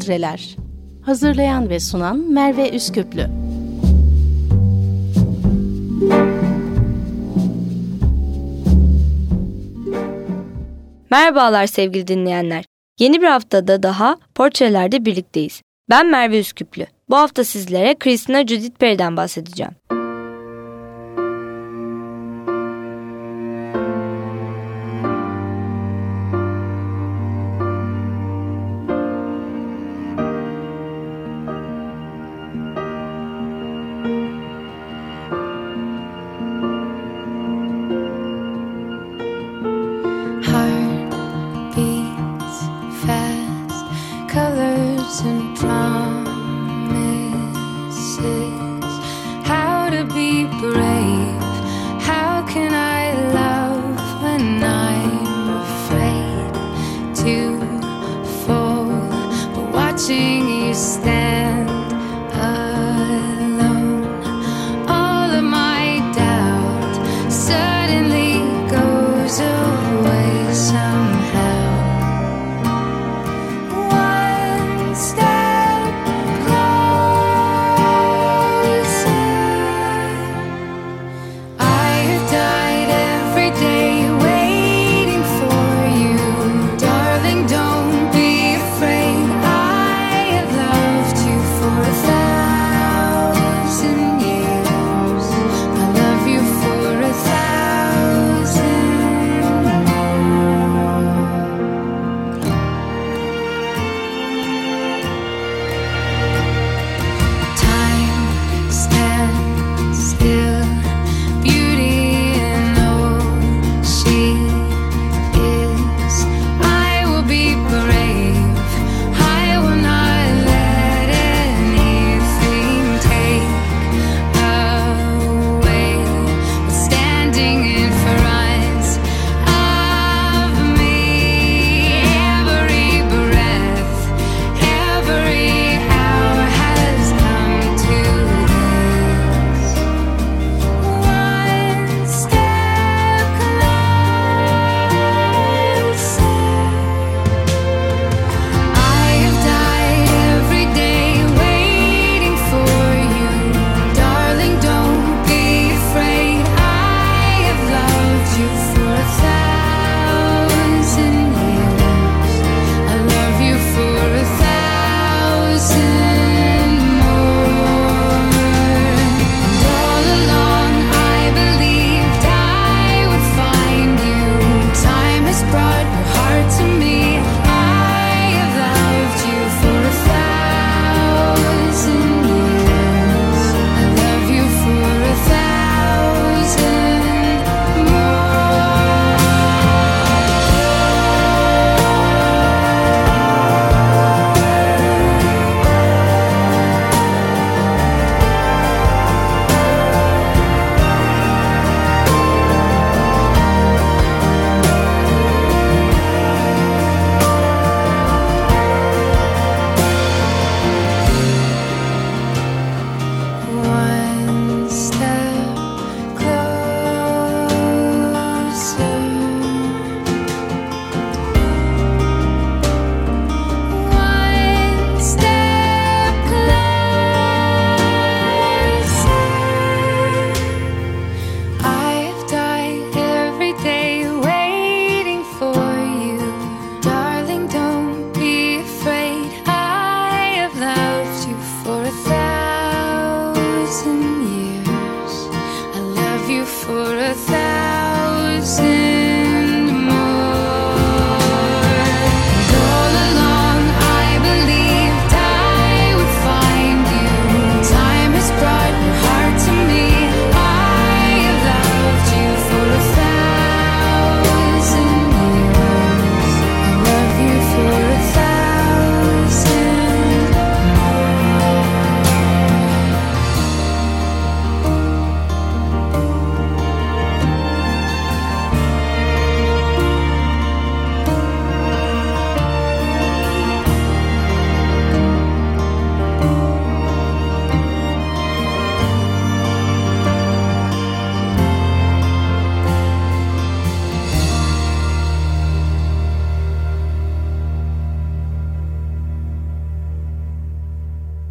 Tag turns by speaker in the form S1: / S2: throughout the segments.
S1: Portreler Hazırlayan ve sunan Merve Üsküplü
S2: Merhabalar sevgili dinleyenler. Yeni bir haftada daha portrelerde birlikteyiz. Ben Merve Üsküplü. Bu hafta sizlere Christina Judith Perry'den bahsedeceğim.
S3: You. thousand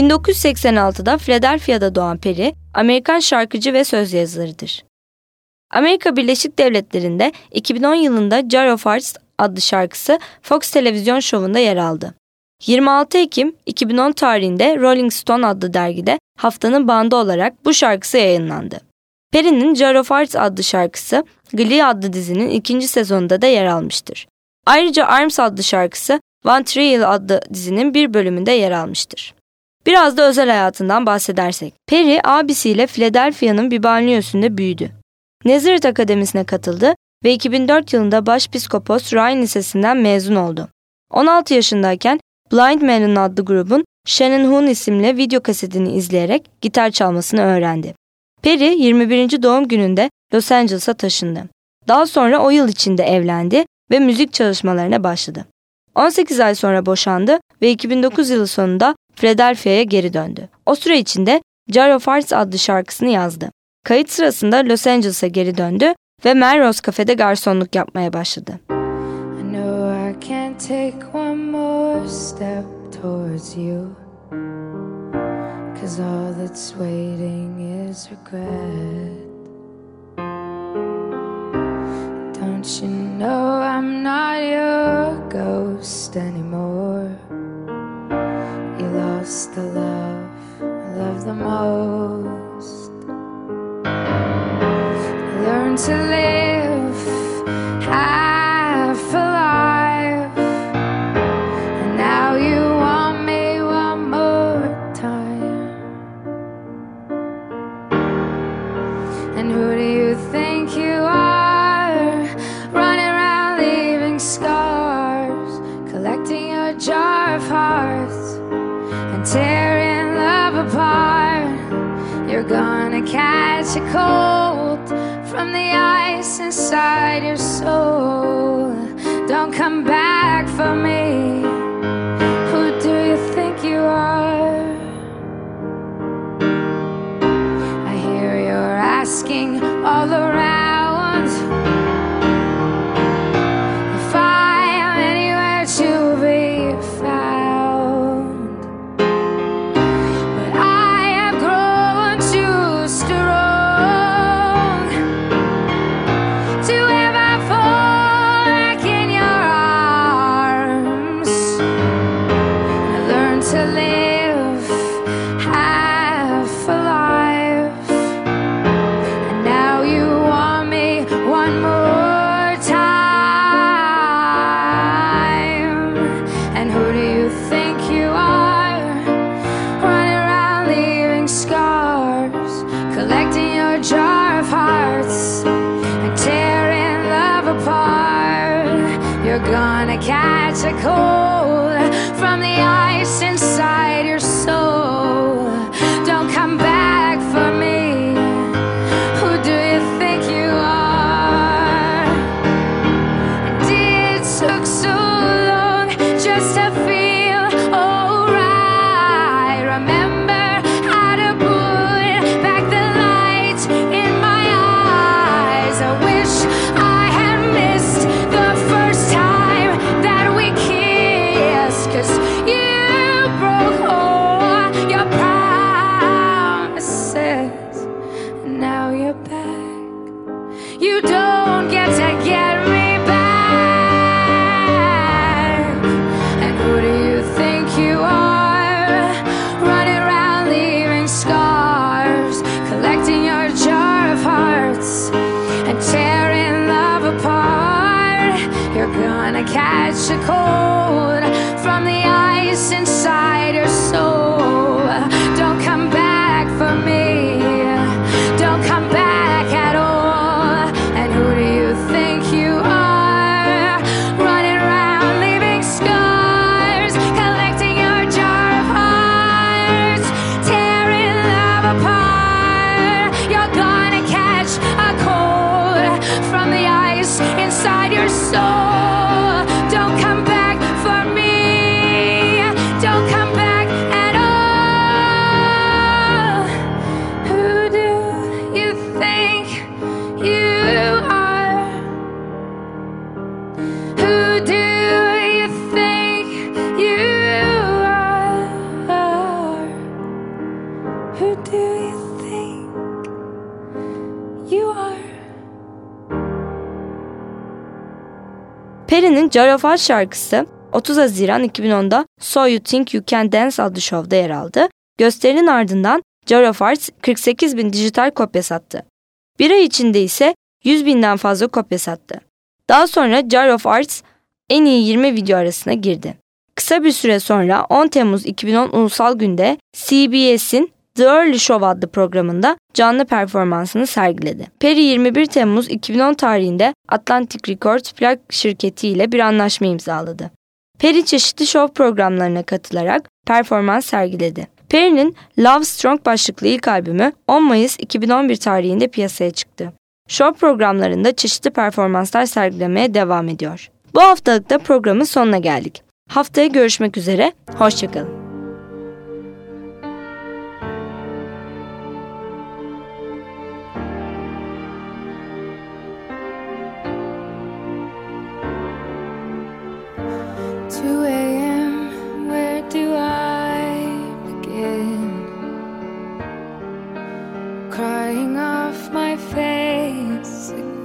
S2: 1986'da Philadelphia'da doğan Perry, Amerikan şarkıcı ve söz yazarıdır. Amerika Birleşik Devletleri'nde 2010 yılında Jar of Hearts adlı şarkısı Fox televizyon şovunda yer aldı. 26 Ekim 2010 tarihinde Rolling Stone adlı dergide haftanın bandı olarak bu şarkısı yayınlandı. Perry'nin Jar of Hearts adlı şarkısı Glee adlı dizinin ikinci sezonunda da yer almıştır. Ayrıca Arms adlı şarkısı One Tree Hill adlı dizinin bir bölümünde yer almıştır. Biraz da özel hayatından bahsedersek. Perry abisiyle Philadelphia'nın bir banliyosunda büyüdü. Nazareth Akademisi'ne katıldı ve 2004 yılında Başpiskopos Ryan Lisesi'nden mezun oldu. 16 yaşındayken Blind Melon adlı grubun Shannon Hoon isimli video kasetini izleyerek gitar çalmasını öğrendi. Perry 21. doğum gününde Los Angeles'a taşındı. Daha sonra o yıl içinde evlendi ve müzik çalışmalarına başladı. 18 ay sonra boşandı ve 2009 yılı sonunda Philadelphia'ya geri döndü. O süre içinde Jar of Hearts adlı şarkısını yazdı. Kayıt sırasında Los Angeles'a geri döndü ve Melrose kafede garsonluk yapmaya başladı. I
S3: know I can't take one more step towards you Cause all that's waiting is regret Don't you know I'm not your ghost anymore lost the love I love the most. Learn to live half alive And now you want me one more time. And who do you think you are? Running around leaving scars Collecting a jar of hearts tearing love apart. You're gonna catch a cold From the ice inside your soul. Don't come back for me Mexico. Don't get to
S2: Perry'nin Jar of Hearts şarkısı 30 Haziran 2010'da So You Think You Can Dance adlı şovda yer aldı. Gösterinin ardından Jar of Hearts 48 bin dijital kopya sattı. Bir ay içinde ise 100 binden fazla kopya sattı. Daha sonra Jar of Arts en iyi 20 video arasına girdi. Kısa bir süre sonra 10 Temmuz 2010 Ulusal Günde CBS'in The Early Show adlı programında canlı performansını sergiledi. Perry 21 Temmuz 2010 tarihinde Atlantic Records plak şirketi ile bir anlaşma imzaladı. Perry çeşitli show programlarına katılarak performans sergiledi. Perry'nin Love Strong başlıklı ilk albümü 10 Mayıs 2011 tarihinde piyasaya çıktı. Show programlarında çeşitli performanslar sergilemeye devam ediyor. Bu haftalıkta programın sonuna geldik. Haftaya görüşmek üzere, hoşçakalın.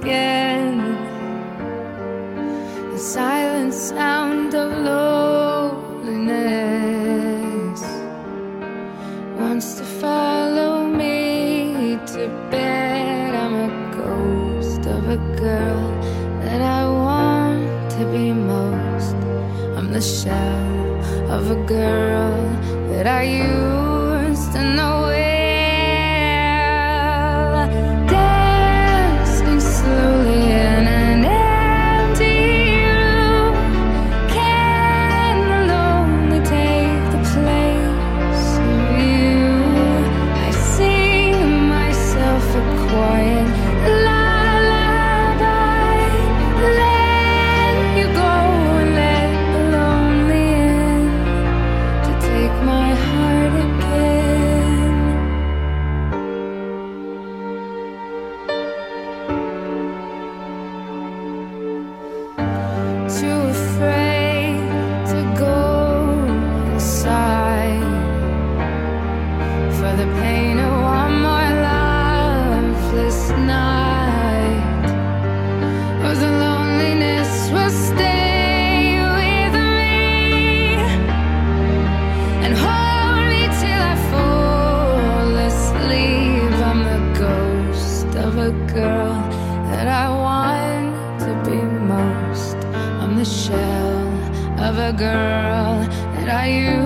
S3: again. The silent sound of loneliness wants to follow me to bed. I'm a ghost of a girl that I want to be most. I'm the shell of a girl that I used to know. It. girl that I used